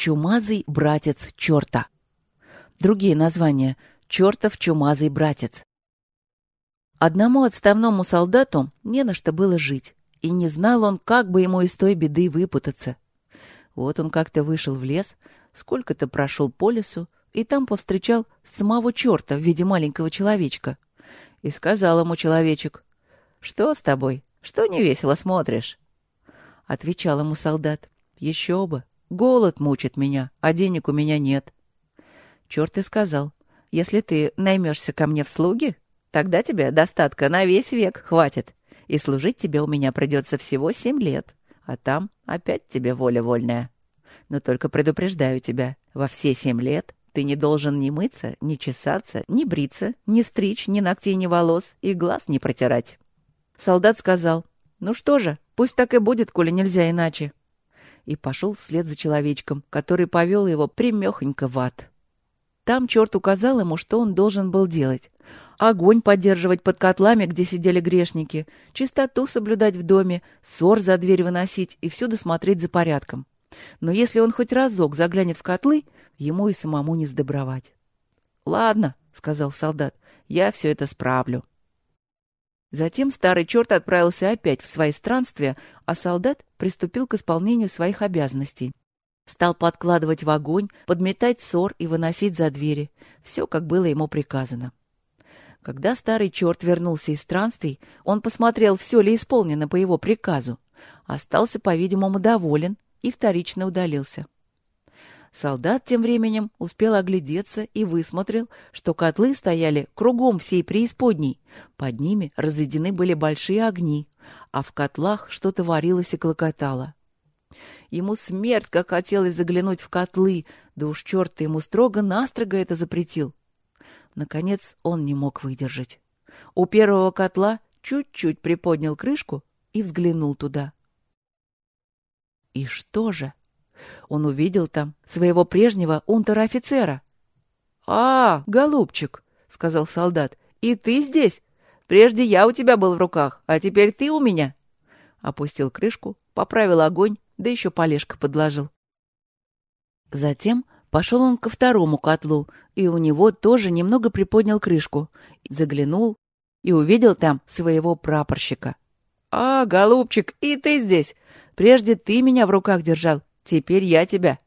Чумазый братец черта. Другие названия — чертов чумазый братец. Одному отставному солдату не на что было жить, и не знал он, как бы ему из той беды выпутаться. Вот он как-то вышел в лес, сколько-то прошел по лесу, и там повстречал самого черта в виде маленького человечка. И сказал ему человечек, «Что с тобой? Что не весело смотришь?» Отвечал ему солдат, «Еще бы, голод мучит меня, а денег у меня нет». Черт и сказал, «Если ты наймешься ко мне в слуги, тогда тебе достатка на весь век хватит, и служить тебе у меня придется всего семь лет, а там опять тебе воля вольная. Но только предупреждаю тебя, во все семь лет ты не должен ни мыться, ни чесаться, ни бриться, ни стричь, ни ногтей, ни волос и глаз не протирать. Солдат сказал, ну что же, пусть так и будет, коли нельзя иначе. И пошел вслед за человечком, который повел его примехонько в ад. Там черт указал ему, что он должен был делать. Огонь поддерживать под котлами, где сидели грешники, чистоту соблюдать в доме, ссор за дверь выносить и всюду смотреть за порядком. Но если он хоть разок заглянет в котлы, ему и самому не сдобровать. — Ладно, — сказал солдат, — я все это справлю. Затем старый черт отправился опять в свои странствия, а солдат приступил к исполнению своих обязанностей. Стал подкладывать в огонь, подметать ссор и выносить за двери. Все, как было ему приказано. Когда старый черт вернулся из странствий, он посмотрел, все ли исполнено по его приказу. Остался, по-видимому, доволен и вторично удалился. Солдат тем временем успел оглядеться и высмотрел, что котлы стояли кругом всей преисподней. Под ними разведены были большие огни, а в котлах что-то варилось и клокотало. Ему смерть, как хотелось заглянуть в котлы, да уж черт ему строго-настрого это запретил. Наконец он не мог выдержать. У первого котла чуть-чуть приподнял крышку и взглянул туда. И что же? Он увидел там своего прежнего унтер-офицера. — А, голубчик, — сказал солдат, — и ты здесь? Прежде я у тебя был в руках, а теперь ты у меня. Опустил крышку, поправил огонь, да еще полежка подложил. Затем пошел он ко второму котлу, и у него тоже немного приподнял крышку, заглянул и увидел там своего прапорщика. — А, голубчик, и ты здесь? Прежде ты меня в руках держал, теперь я тебя.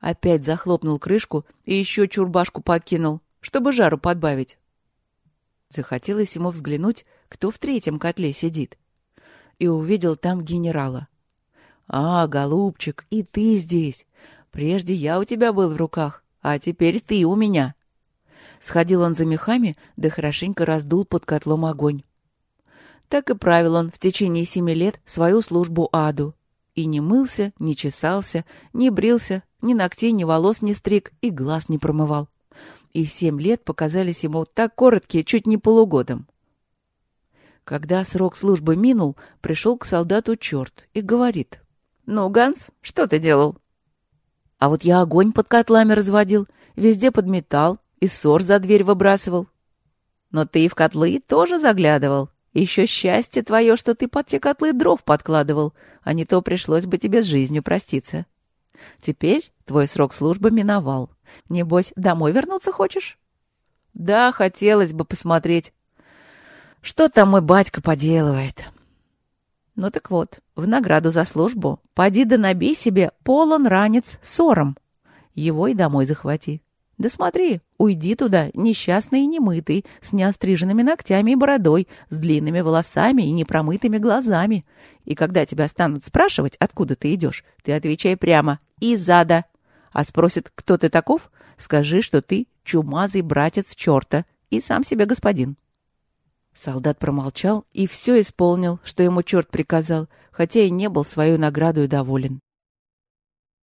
Опять захлопнул крышку и еще чурбашку подкинул, чтобы жару подбавить. Захотелось ему взглянуть, кто в третьем котле сидит. И увидел там генерала. «А, голубчик, и ты здесь. Прежде я у тебя был в руках, а теперь ты у меня». Сходил он за мехами, да хорошенько раздул под котлом огонь. Так и правил он в течение семи лет свою службу аду. И не мылся, не чесался, не брился, ни ногтей, ни волос не стриг и глаз не промывал. И семь лет показались ему так короткие, чуть не полугодом. Когда срок службы минул, пришел к солдату черт и говорит. «Ну, Ганс, что ты делал?» «А вот я огонь под котлами разводил, везде подметал и ссор за дверь выбрасывал». «Но ты в котлы тоже заглядывал?» Еще счастье твое, что ты под те котлы дров подкладывал, а не то пришлось бы тебе с жизнью проститься. Теперь твой срок службы миновал. Небось, домой вернуться хочешь? Да, хотелось бы посмотреть. Что там мой батька поделывает? Ну так вот, в награду за службу поди да набей себе полон ранец сором. Его и домой захвати. Да смотри, уйди туда, несчастный и немытый, с неостриженными ногтями и бородой, с длинными волосами и непромытыми глазами. И когда тебя станут спрашивать, откуда ты идешь, ты отвечай прямо «из ада». А спросят, кто ты таков, скажи, что ты чумазый братец черта и сам себе господин. Солдат промолчал и все исполнил, что ему черт приказал, хотя и не был свою награду доволен.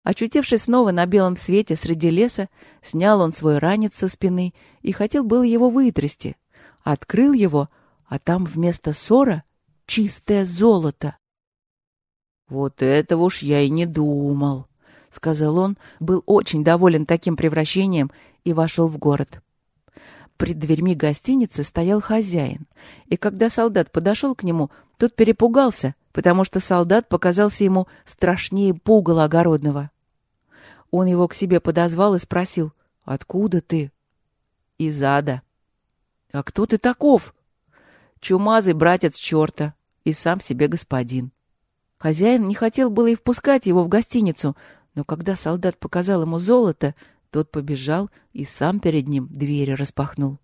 Очутившись снова на белом свете среди леса, снял он свой ранец со спины и хотел было его вытрясти. Открыл его, а там вместо ссора чистое золото. «Вот этого уж я и не думал», — сказал он, был очень доволен таким превращением и вошел в город. Пред дверьми гостиницы стоял хозяин, и когда солдат подошел к нему, тот перепугался, потому что солдат показался ему страшнее пугала огородного. Он его к себе подозвал и спросил, «Откуда ты?» «Из ада». «А кто ты таков?» «Чумазый братец черта и сам себе господин». Хозяин не хотел было и впускать его в гостиницу, но когда солдат показал ему золото, тот побежал и сам перед ним двери распахнул.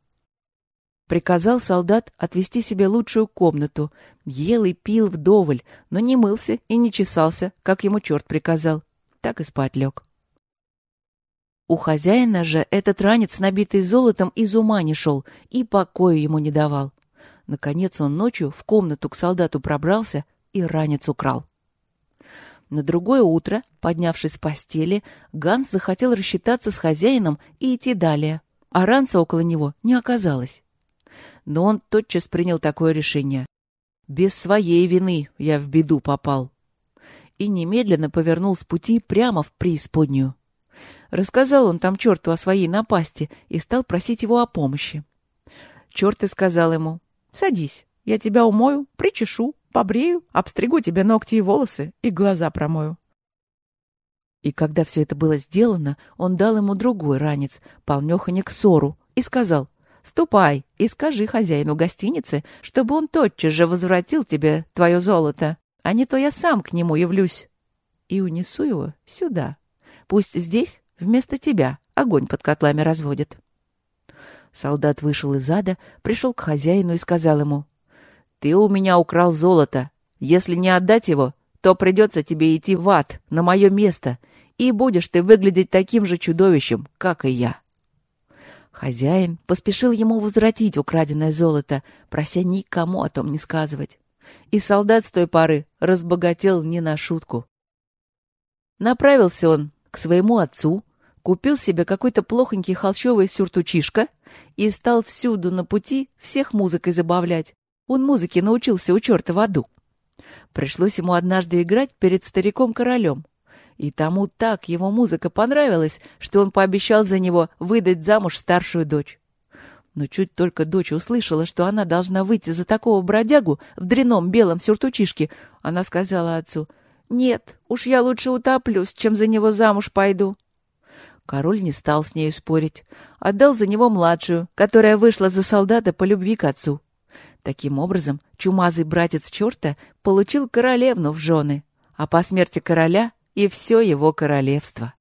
Приказал солдат отвести себе лучшую комнату, ел и пил вдоволь, но не мылся и не чесался, как ему черт приказал. Так и спать лег. У хозяина же этот ранец, набитый золотом, из ума не шел и покоя ему не давал. Наконец он ночью в комнату к солдату пробрался и ранец украл. На другое утро, поднявшись с постели, Ганс захотел рассчитаться с хозяином и идти далее, а ранца около него не оказалось. Но он тотчас принял такое решение. «Без своей вины я в беду попал». И немедленно повернул с пути прямо в преисподнюю. Рассказал он там черту о своей напасти и стал просить его о помощи. Черт и сказал ему, «Садись, я тебя умою, причешу, побрею, обстригу тебе ногти и волосы и глаза промою». И когда все это было сделано, он дал ему другой ранец, полнеханик ссору, и сказал, «Ступай и скажи хозяину гостиницы, чтобы он тотчас же возвратил тебе твое золото, а не то я сам к нему явлюсь и унесу его сюда. Пусть здесь Вместо тебя огонь под котлами разводит. Солдат вышел из ада, пришел к хозяину и сказал ему, «Ты у меня украл золото. Если не отдать его, то придется тебе идти в ад, на мое место, и будешь ты выглядеть таким же чудовищем, как и я». Хозяин поспешил ему возвратить украденное золото, прося никому о том не сказывать. И солдат с той поры разбогател не на шутку. Направился он к своему отцу, купил себе какой-то плохонький холщовый сюртучишка и стал всюду на пути всех музыкой забавлять. Он музыке научился у черта в аду. Пришлось ему однажды играть перед стариком-королем. И тому так его музыка понравилась, что он пообещал за него выдать замуж старшую дочь. Но чуть только дочь услышала, что она должна выйти за такого бродягу в дреном белом сюртучишке, она сказала отцу, «Нет, уж я лучше утоплюсь, чем за него замуж пойду». Король не стал с нею спорить. Отдал за него младшую, которая вышла за солдата по любви к отцу. Таким образом, чумазый братец черта получил королевну в жены, а по смерти короля и все его королевство.